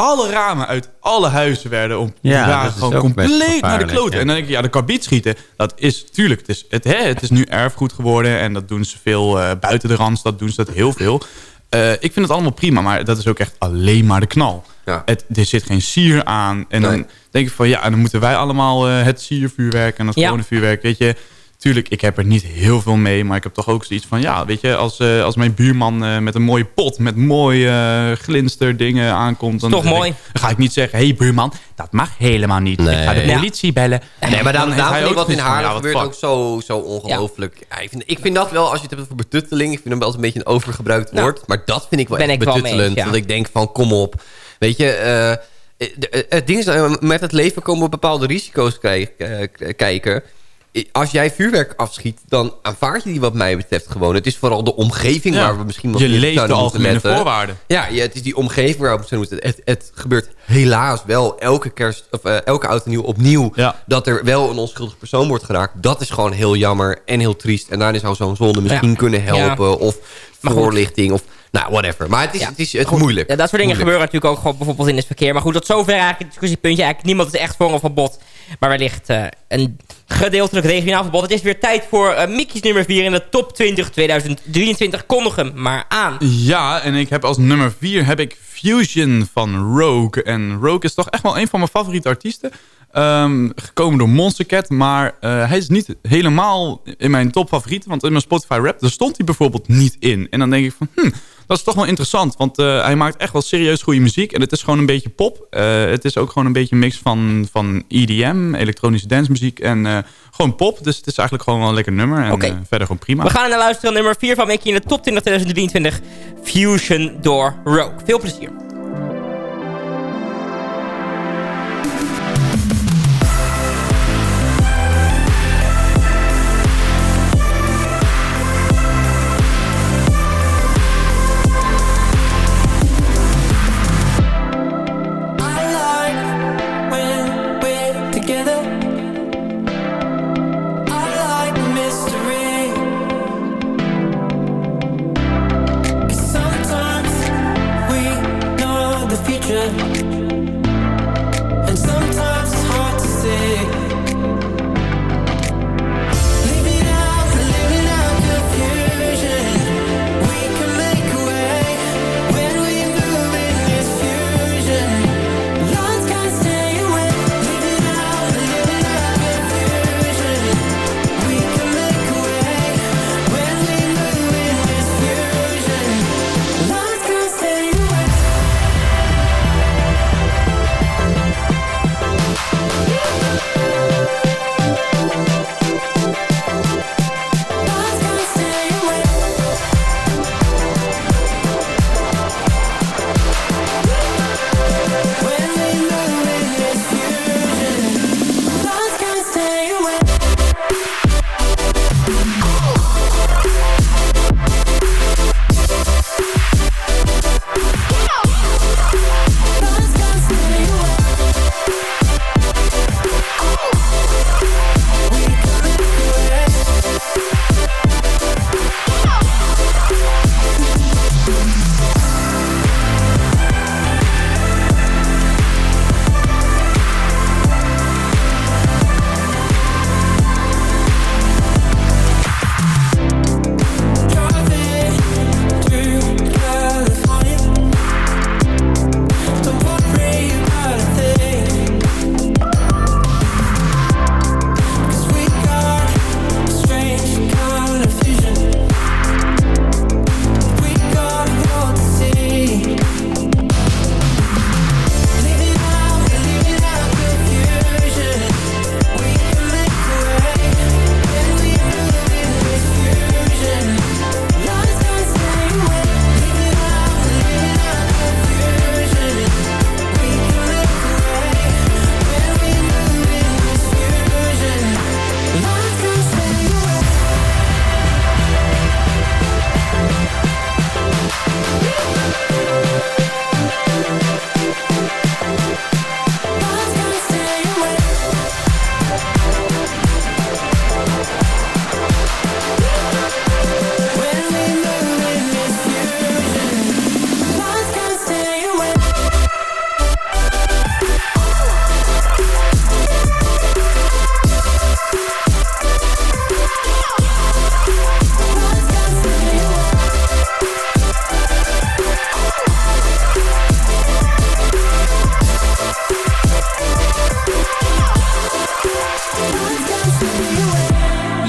Alle ramen uit alle huizen werden, om, Ja, waren gewoon compleet naar de kloten. ja. En dan denk ik, ja, de karbiet schieten, dat is tuurlijk, het is, het, hè, het is nu erfgoed geworden. En dat doen ze veel eh, buiten de Randstad, doen ze dat heel veel. Eh, ik vind het allemaal prima, maar dat is ook echt alleen maar de knal. Ja. Het, er zit geen sier aan. En dan denk ik van, ja, en dan moeten wij allemaal eh, het siervuurwerk en het Ja. gewone vuurwerk, weet je... Tuurlijk, ik heb er niet heel veel mee, maar ik heb toch ook zoiets van... ja, weet je, als, eh, als mijn buurman eh, met een mooie pot... met mooie eh, glinster dingen aankomt... Dan toch ik- mooi. dan ga ik niet zeggen... hé hey, buurman, dat mag helemaal niet. Nee. Ik ga de Ja. politie bellen. Nee, maar dan, daarom hij vind ik wat in Haarlem ja, gebeurt fuck. ook zo, zo ongelooflijk. Ja. ik, vind, ik vind dat wel, als je het hebt over betutteling... ik vind hem wel eens een beetje een overgebruikt Nou, woord. Maar dat vind ik wel ben echt ik wel mee betuttelend. Dat ik denk van, kom op. Weet je, eh, het ding is, eh, met het leven komen we bepaalde risico's eh, kijken... Als jij vuurwerk afschiet, dan aanvaard je die wat mij betreft gewoon. Het is vooral de omgeving Ja. waar we misschien wat Je leest de moeten algemene letten. voorwaarden. Ja, ja, het is die omgeving waar we zijn moeten. Het, het gebeurt helaas wel elke kerst of eh, elke oud en nieuw opnieuw Ja. dat er wel een onschuldig persoon wordt geraakt. Dat is gewoon heel jammer en heel triest. En daarin zou zo'n zonde misschien kunnen helpen of voorlichting of Nou, whatever. Maar het is, Ja. het is het Goed. moeilijk. Ja, dat soort dingen Moeilijk. gebeuren natuurlijk ook gewoon bijvoorbeeld in het verkeer. Maar goed, tot zover eigenlijk het discussiepuntje. Eigenlijk niemand is echt voor een verbod. Maar wellicht eh, een gedeeltelijk regionaal verbod. Het is weer tijd voor eh Mickey's nummer 4 in de top 20 2023. Kondig hem maar aan. Ja, en ik heb als nummer 4 heb ik Fusion van Rogue. En Rogue is toch echt wel een van mijn favoriete artiesten. Ehm, gekomen door Monster Cat, maar eh, hij is niet helemaal in mijn top favorieten. Want in mijn Spotify rap, daar stond hij bijvoorbeeld niet in. En dan denk ik van, hm, dat is toch wel interessant. Want eh, hij maakt echt wel serieus goede muziek. En het is gewoon een beetje pop. Eh, het is ook gewoon een beetje een mix van, van EDM, elektronische dancemuziek en eh, gewoon pop. Dus het is eigenlijk gewoon wel een lekker nummer. En verder gewoon prima. We gaan naar luisteren. Nummer 4 van Mickey in de top 20 2023. Fusion door Rogue. Veel plezier.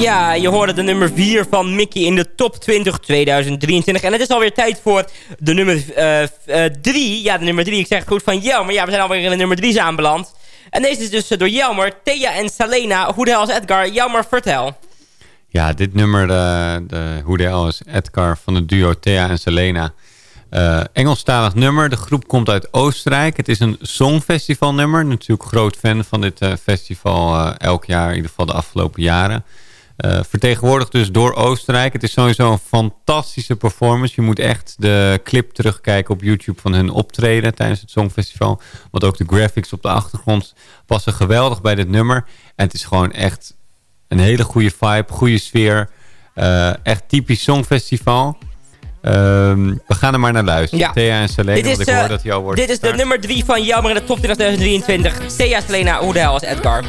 Ja, je hoorde de nummer 4 van Mickey in de top 20 2023. En het is alweer tijd voor de nummer 3. ja, de nummer 3. Ik zeg goed van Jelmer. Ja, we zijn alweer in de nummer 3 aanbeland. En deze is dus eh, door Jelmer, Thea en Salena. Hoe de is Edgar? Jelmer, vertel. Ja, dit nummer, de, de, hoe de hel is Edgar van het duo Thea en Selena. Eh Engelstalig nummer. De groep komt uit Oostenrijk. Het is een songfestival nummer. Natuurlijk groot fan van dit eh, festival eh, elk jaar, in ieder geval de afgelopen jaren. Eh, vertegenwoordigd dus door Oostenrijk. Het is sowieso een fantastische performance. Je moet echt de clip terugkijken op YouTube van hun optreden tijdens het Songfestival. Want ook de graphics op de achtergrond passen geweldig bij dit nummer. En het is gewoon echt een hele goede vibe, goede sfeer. Eh, echt typisch Songfestival. Ehm, we gaan er maar naar luisteren. Ja. Thea en Selena, Dit is, want ik eh, hoor dat die al wordt dit is de nummer 3 van Jammer in de top 20 2023. Thea Selena, hoe de hel is Edgar?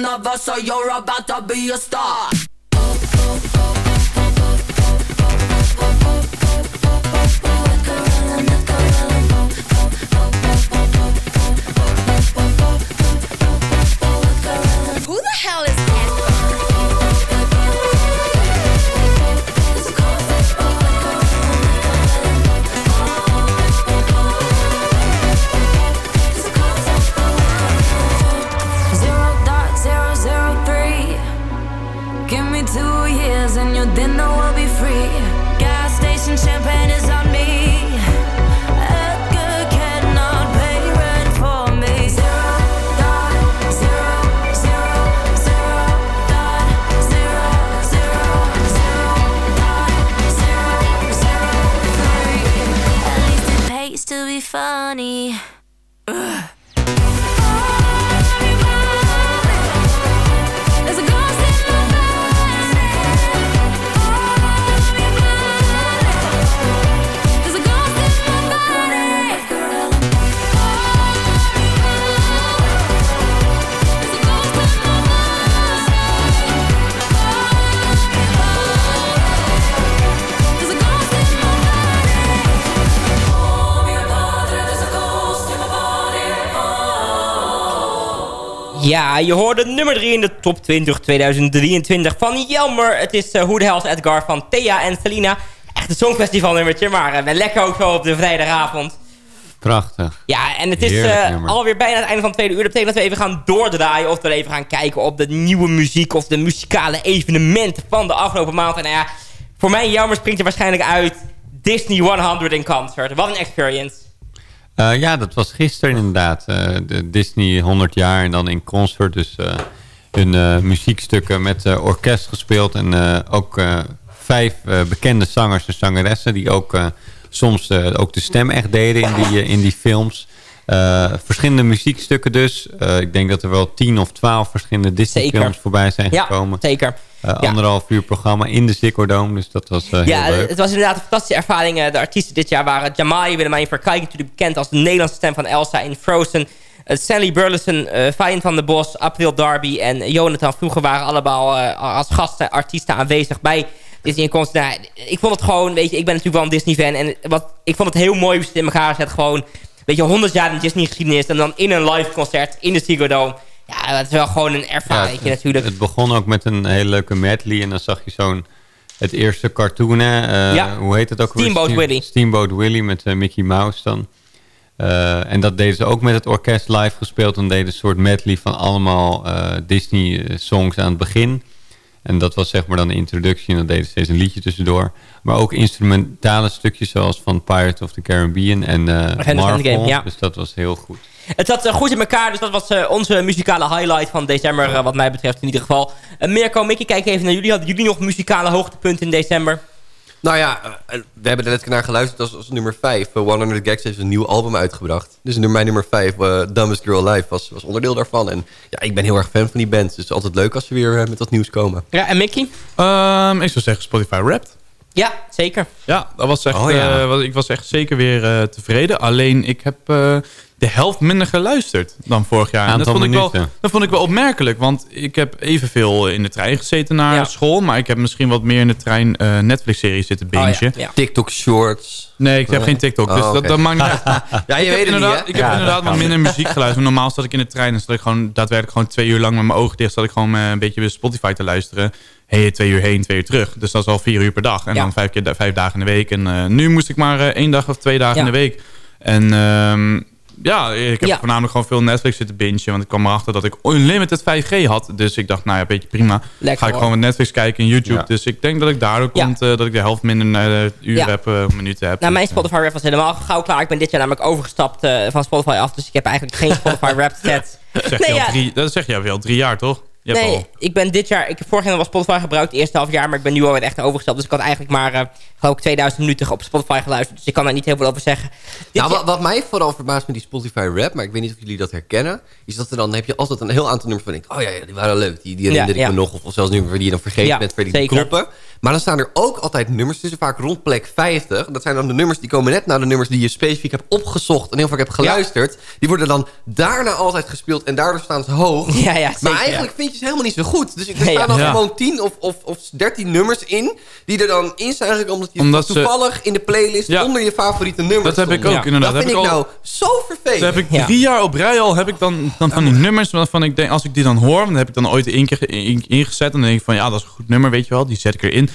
Nervous, so you're about to be a star. Je hoorde nummer 3 in de top 20 2023 van Jelmer. Het is uh, Who the Hell is Edgar van Thea en Selina. Echt een songfestival nummertje, maar uh, wel lekker ook zo op de vrijdagavond. Prachtig. Ja, en het is uh, alweer bijna het einde van het tweede uur. Dat betekent dat we even gaan doordraaien. Of we even gaan kijken op de nieuwe muziek. Of de muzikale evenementen van de afgelopen maand. En nou ja, voor mij Jammer springt er waarschijnlijk uit Disney 100 in concert. Wat een experience. Eh, ja, dat was gisteren inderdaad. Eh, de Disney 100 jaar en dan in concert. Dus eh, hun muziekstukken met orkest gespeeld. En ook vijf bekende zangers en zangeressen... die ook soms ook de stem echt deden in die, in die films. Verschillende muziekstukken dus. Ik denk dat er wel tien of twaalf verschillende Disney Zeker. films voorbij zijn Ja, gekomen. zeker. Ja. Anderhalf uur programma in de Ziggo Dome. Dus dat was Ja, heel leuk. het was inderdaad een fantastische ervaring. Eh, De artiesten dit jaar waren Jamai Willemijn Verkijken, natuurlijk bekend als de Nederlandse stem van Elsa in Frozen. Sally Burleson, Fijn van de Bos, April Darby en Jonathan Vroeger waren allemaal als gasten, artiesten aanwezig bij Disney concert. Nou, ik vond het gewoon, weet je, ik ben natuurlijk wel een Disney-fan. En wat, ik vond het heel mooi hoe ze het in elkaar zet. Gewoon, weet je, 100 jaar in Disney-geschiedenis. En dan in een live concert in de Ziggo Dome. Ja, dat is wel gewoon een ervaring het, natuurlijk. het begon ook met een hele leuke medley. En dan zag je zo'n... Het eerste cartoon, hè? eh, Ja. Hoe heet het ook? Steamboat Steam- Willie. Steamboat Willie met eh, Mickey Mouse dan. Eh, en dat deden ze ook met het orkest live gespeeld. Dan deden een soort medley van allemaal Disney-songs aan het begin. En dat was zeg maar dan de introductie. En dan deden ze steeds een liedje tussendoor. Maar ook instrumentale stukjes zoals van Pirates of the Caribbean en Marvel. ja. Dus dat was heel goed. Het zat eh, goed in elkaar, dus dat was eh, onze muzikale highlight van december, eh, wat mij betreft in ieder geval. Uh, Mirko, Mickey, kijk even naar jullie. Hadden jullie nog muzikale hoogtepunten in december? Nou ja, eh, we hebben er net naar geluisterd als, als nummer 5. 100 Gags heeft een nieuw album uitgebracht. Dus nummer, mijn nummer 5, eh Dumbest Girl Alive, was, was onderdeel daarvan. En ja, ik ben heel erg fan van die band. Dus het is altijd leuk als ze weer met wat nieuws komen. Ja, en Mickey? Ehm, ik zou zeggen Spotify Wrapped. Ja, zeker. Ja, dat was echt, Oh, ja. eh, was- ik was echt zeker weer tevreden. Alleen ik heb eh, de helft minder geluisterd dan vorig jaar. En dat vond, ik wel, dat vond ik wel opmerkelijk. Want ik heb evenveel in de trein gezeten naar Ja. school. Maar ik heb misschien wat meer in de trein eh, Netflix-series zitten Oh, bingen. ja, ja. TikTok shorts. Nee, ik heb geen TikTok. Dus Oh, dat, dat maakt niet uit. <laughs> Ja, je ik heb weet het inderdaad, niet, ik heb Ja, inderdaad wat minder muziek geluisterd. Normaal zat ik in de trein en zat ik gewoon daadwerkelijk gewoon twee uur lang met mijn ogen dicht. Zat ik gewoon eh, een beetje bij Spotify te luisteren. Hey, twee uur heen, twee uur terug. Dus dat is al vier uur per dag. En Ja. dan vijf, keer, vijf dagen in de week. En eh, nu moest ik maar eh, één dag of twee dagen Ja. in de week. En ehm, ja, ik heb Ja. voornamelijk gewoon veel Netflix zitten bingen. Want ik kwam erachter dat ik unlimited 5G had. Dus ik dacht, nou ja, een beetje prima. Lekker, Ga ik hoor. gewoon met Netflix kijken en YouTube. Ja. Dus ik denk dat ik daardoor Ja. komt eh, dat ik de helft minder eh, uren Ja. heb, eh, minuten heb. Nou, mijn Dus, Spotify rap was helemaal gauw klaar. Ik ben dit jaar namelijk overgestapt eh, van Spotify af. Dus ik heb eigenlijk geen Spotify rap set. <laughs> zeg Nee, je al ja. drie, dat zeg je al wel drie jaar, toch? Je Nee, al- ik ben dit jaar... Ik heb vorig jaar wel Spotify gebruikt, het eerste half jaar. Maar ik ben nu alweer echt overgestapt. Dus ik had eigenlijk maar, eh geloof ik, 2000 minuten op Spotify geluisterd. Dus ik kan daar niet heel veel over zeggen. Dit Nou, wat, wat mij vooral verbaast met die Spotify rap, maar ik weet niet of jullie dat herkennen, is dat er dan heb je altijd een heel aantal nummers van, ik, oh ja, ja, die waren leuk, die, die herinner Ja, ik me nog, of, of zelfs nummers die je dan vergeten bent, verder die kloppen. Maar dan staan er ook altijd nummers tussen, vaak rond plek 50. Dat zijn dan de nummers die komen net na de nummers die je specifiek hebt opgezocht en heel vaak hebt geluisterd. Die worden dan daarna altijd gespeeld en daardoor staan ze hoog. <laughs> Ja, ja, maar zeker, eigenlijk vind je ze helemaal niet zo goed. Dus er staan ja. dan Ja. gewoon 10 of, of, of 13 nummers in, die er dan in zijn gekomen omdat ze- toevallig in de playlist Ja. onder je favoriete nummers Dat heb ik ook inderdaad. Dat heb vind ik ik al, nou zo vervelend. dat heb ik Ja. drie jaar op rij al. Heb ik dan, dan van die nummers waarvan ik denk, als ik die dan hoor, dan heb ik dan ooit één keer ge- in- ingezet. En dan denk ik van ja, dat is een goed nummer, weet je wel. Die zet ik erin.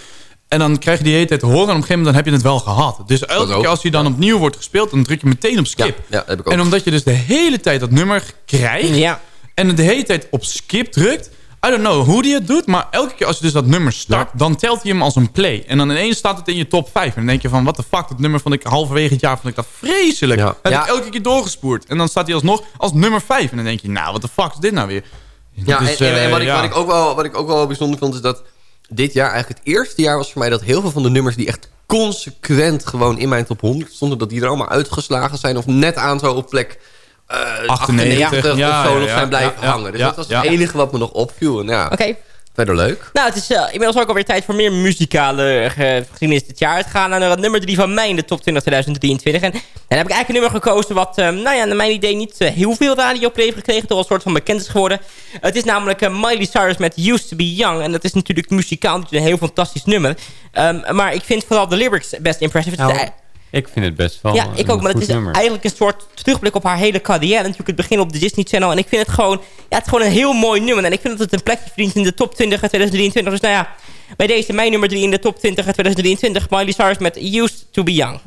En dan krijg je die hele tijd te horen. En op een gegeven moment dan heb je het wel gehad. Dus elke keer als die dan opnieuw wordt gespeeld, dan druk je meteen op skip. Ja, heb ik ook. En omdat je dus de hele tijd dat nummer krijgt. Ja. En de hele tijd op skip drukt. I don't know hoe die het doet. Maar elke keer als je dus dat nummer start. Dan telt hij hem als een play. En dan ineens staat het in je top 5. En dan denk je van what the fuck. Dat nummer vond ik halverwege het jaar vond ik dat vreselijk. Ja. Heb Ja. ik elke keer doorgespoeld. En dan staat hij alsnog als nummer 5. En dan denk je nou what the fuck is dit nou weer. Ja, Dus, en, en, en eh, wat, ik, ja. wat, ik ook wel, wat ik ook wel bijzonder vond is dat dit jaar eigenlijk het eerste jaar was voor mij dat heel veel van de nummers die echt consequent gewoon in mijn top 100 stonden, dat die er allemaal uitgeslagen zijn of net aan zo op plek eh 98 of ja, zo ja, nog ja, zijn blijven ja, hangen. Dus ja, dat was ja. het enige wat me nog opviel. En ja, Oké. Verder leuk. Nou, het is eh, inmiddels ook alweer tijd voor meer muzikale eh, geschiedenis dit jaar. Het gaat naar het nummer 3 van mij in de top 20 2023. En dan heb ik eigenlijk een nummer gekozen wat, eh, nou ja, naar mijn idee niet eh, heel veel radioplay heeft gekregen. Toch wel een soort van bekend is geworden. Het is namelijk eh, Miley Cyrus met Used to be Young. En dat is natuurlijk muzikaal natuurlijk een heel fantastisch nummer. Ehm, maar ik vind vooral de lyrics best impressive. Het is Nou, ik vind het best wel ja, ik ook. Maar het is eigenlijk een soort terugblik op haar hele carrière. Natuurlijk het begin op de Disney Channel. En ik vind het gewoon, ja, het is gewoon een heel mooi nummer. En ik vind dat het een plekje verdient in de top 20 uit 2023. Dus nou ja, bij deze mijn nummer 3 in de top 20 uit 2023. Miley Cyrus met Used to be Young.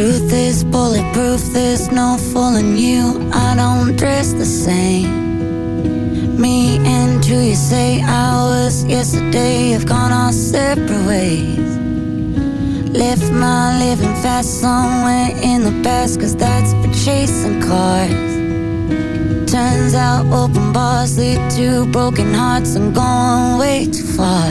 Truth is bulletproof, there's no fooling you. I don't dress the same. Me and you, you say I was yesterday have gone our separate ways. Left my living fast somewhere in the past, cause that's for chasing cars. Turns out open bars lead to broken hearts and going way too far.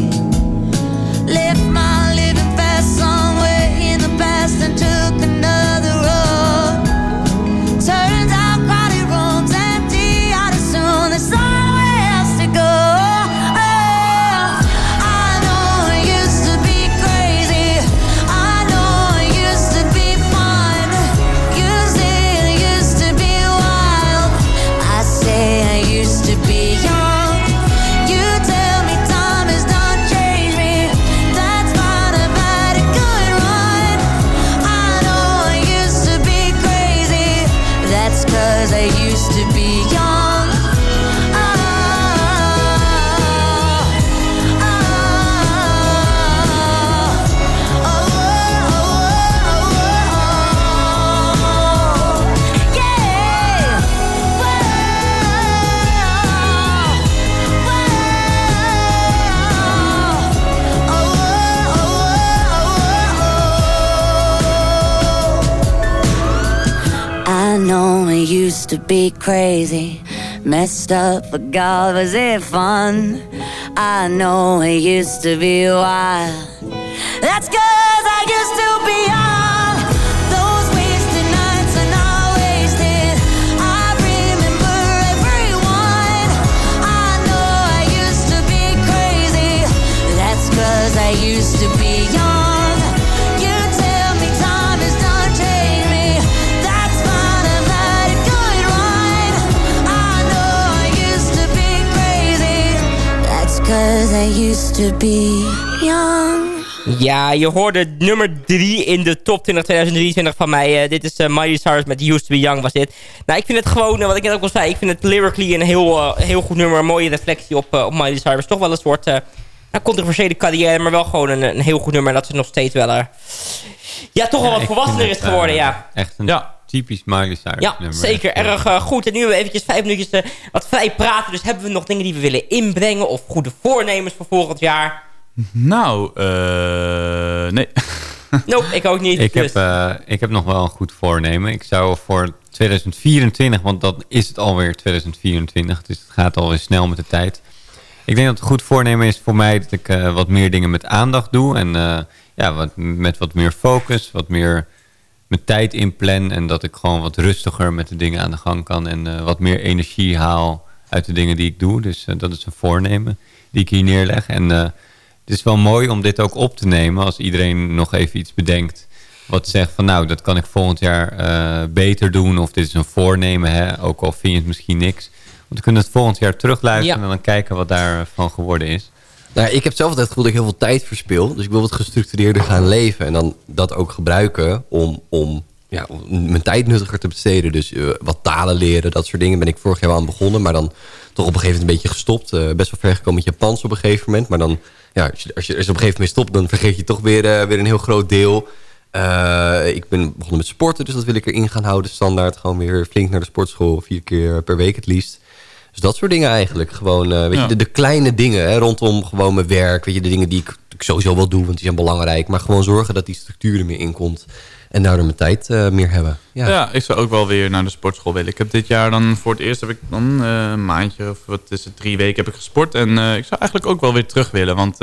To be crazy. Messed up, but God, was it fun? I know it used to be wild. That's cause I used to be I used to be young. Ja, je hoorde nummer 3 in de top 20 2023 van mij. Eh, dit is uh, Miley Cyrus met Used to be Young was dit. Nou, ik vind het gewoon, eh, wat ik net ook al zei... ik vind het lyrically een heel, heel goed nummer. Een mooie reflectie op, op Miley Cyrus. Toch wel een soort eh, nou, controversiële carrière... maar wel gewoon een, een heel goed nummer. En dat ze nog steeds wel... ja, toch wel Ja, wat volwassener is geworden, ja. Echt een Ja. Typisch Miley Cyrus Ja, nummer. zeker. Echt, Erg eh, goed. En nu hebben we eventjes vijf minuutjes eh, wat vrij praten. Dus hebben we nog dingen die we willen inbrengen... of goede voornemens voor volgend jaar? Nou, eh nee. <laughs> Nope, ik ook niet. Ik heb, dus- eh, ik heb nog wel een goed voornemen. Ik zou voor 2024, want dan is het alweer 2024. Dus het gaat alweer snel met de tijd. Ik denk dat het een goed voornemen is voor mij dat ik eh, wat meer dingen met aandacht doe. En eh, ja, wat, met wat meer focus, wat meer mijn tijd inplan. En dat ik gewoon wat rustiger met de dingen aan de gang kan. En eh, wat meer energie haal uit de dingen die ik doe. Dus eh, dat is een voornemen die ik hier neerleg. En eh, het is wel mooi om dit ook op te nemen als iedereen nog even iets bedenkt. Wat zegt van nou, dat kan ik volgend jaar beter doen. Of dit is een voornemen, hè? ook al vind je het misschien niks. Want we kunnen het volgend jaar terugluisteren Ja. en dan kijken wat daarvan geworden is. Nou, ik heb zelf altijd het gevoel dat ik heel veel tijd verspil. Dus ik wil wat gestructureerder gaan leven. En dan dat ook gebruiken om, om, ja, mijn tijd nuttiger te besteden. Dus eh, wat talen leren, dat soort dingen. Ben ik vorig jaar wel aan begonnen. Maar dan toch op een gegeven moment een beetje gestopt. Eh, best wel ver gekomen met Japans op een gegeven moment. Maar dan, ja, als je, als je, op een gegeven moment stopt... dan vergeet je toch weer, eh, weer een heel groot deel. Ik ben begonnen met sporten, dus dat wil ik erin gaan houden. Standaard gewoon weer flink naar de sportschool. Vier keer per week het liefst. Dus dat soort dingen eigenlijk. Gewoon, eh, weet Ja. je, de, de kleine dingen hè, rondom gewoon mijn werk. Weet je, de dingen die ik, ik sowieso wel doe, want die zijn belangrijk. Maar gewoon zorgen dat die structuur er meer in komt. En daardoor mijn tijd eh, meer hebben. Ja. Ja. ik zou ook wel weer naar de sportschool willen. Ik heb dit jaar dan voor het eerst heb ik dan eh, een maandje of wat is het, drie weken heb ik gesport. En ik zou eigenlijk ook wel weer terug willen. Want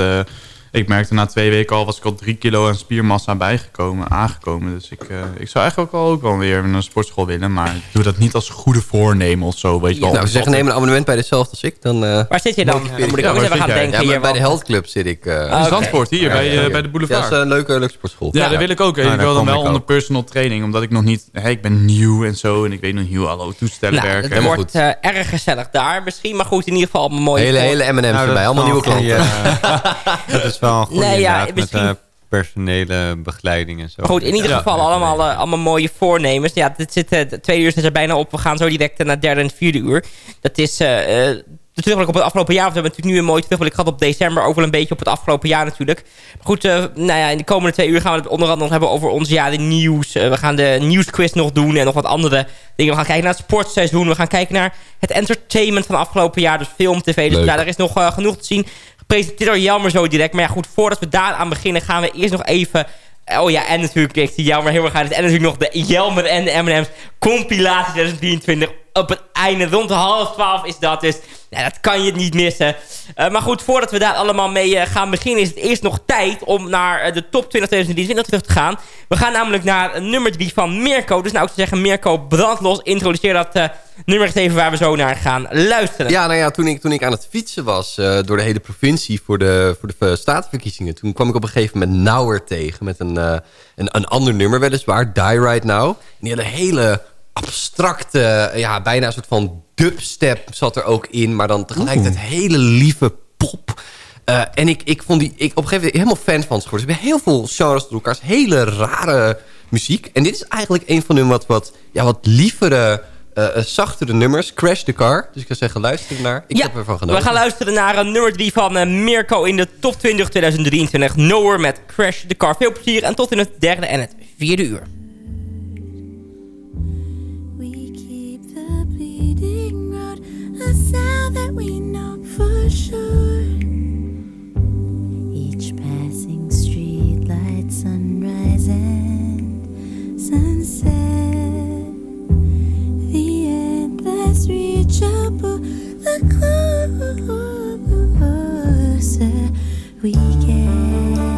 ik merkte na twee weken al was ik al drie kilo aan spiermassa bijgekomen, aangekomen. Dus ik, eh, ik zou eigenlijk ook, al ook wel weer naar de sportschool willen. Maar ik doe dat niet als goede voornemen of zo. Weet je wel. Nou, ze zeggen neem een abonnement bij dezelfde als ik. Dan, eh, Waar zit je dan? Dan moet ik Ja, ook waar eens even gaan jij? denken ja, maar hier. bij de Health Club zit ik. eh, Ah, in oké. Zandvoort, hier bij, ja, eh, ja. bij de Ja, boulevard. dat is een leuke, leuke sportschool. Ja, dat wil ik ook. Nou, ik wil dan wel onder personal training. Omdat ik nog niet... Hey, ik ben nieuw en zo. En ik weet nog niet hoe alle toestellen Nou, werken. het wordt eh, erg gezellig daar misschien. Maar goed, in ieder geval allemaal mooie... Hele, hele M&M's Nou, erbij. Allemaal nieuwe een klanten. <laughs> eh, is wel een goede Nee, ja, misschien- met eh, personele begeleiding en zo. Maar goed, in ieder Ja. geval allemaal, eh, allemaal mooie voornemens. Ja, dit zit, eh, de tweede uur zit er bijna op. We gaan zo direct eh, naar het derde en vierde uur. Dat is eh, eh, de terugblik op het afgelopen jaar. Want we hebben natuurlijk nu een mooi terugblik gehad op december. Ook wel een beetje op het afgelopen jaar natuurlijk. Maar goed, eh, nou ja, in de komende twee uur gaan we het onder andere nog hebben over ons jaar nieuws. Eh, we gaan de nieuwsquiz nog doen en nog wat andere dingen. We gaan kijken naar het sportseizoen. We gaan kijken naar het entertainment van het afgelopen jaar. Dus film, tv. Dus ja, daar is nog eh, genoeg te zien. Gepresenteerd door Jelmer zo direct. Maar ja, goed, voordat we daar aan beginnen gaan we eerst nog even... Oh ja, en natuurlijk, ik zie Jelmer heel erg uit. En natuurlijk nog de Jelmer en de M&M's compilatie 2023 op het einde. Rond half twaalf is dat dus. Dat kan je niet missen. Eh, maar goed, voordat we daar allemaal mee eh, gaan beginnen... is het eerst nog tijd om naar eh, de top 20 2023 terug te gaan. We gaan namelijk naar nummer 3 van Mirko. Dus nou, ik zou zeggen, Mirko, brandlos. Introduceer dat nummer eens even waar we zo naar gaan luisteren. Ja, nou ja, toen ik, toen ik aan het fietsen was eh, door de hele provincie voor de, voor de eh, statenverkiezingen... toen kwam ik op een gegeven moment Nauwer tegen met een, eh, een, een ander nummer weliswaar, Die Right Now. En die had een hele abstracte, ja, bijna een soort van dubstep zat er ook in... maar dan tegelijkertijd hele lieve pop... Eh, en ik, ik vond die ik op een gegeven moment helemaal fan van ze geworden. Ze hebben heel veel genres door elkaar. Hele rare muziek. En dit is eigenlijk een van hun wat, wat, ja, wat lievere, zachtere nummers. Crash the Car. Dus ik zou zeggen, luister naar. Ik ja, heb ervan genoten. we gaan luisteren naar een nummer 3 van eh, Mirko in de top 20 2023. Nowhere met Crash the Car. Veel plezier en tot in het derde en het vierde uur. We keep the bleeding road, a sound that we know for sure. trouble closer we get.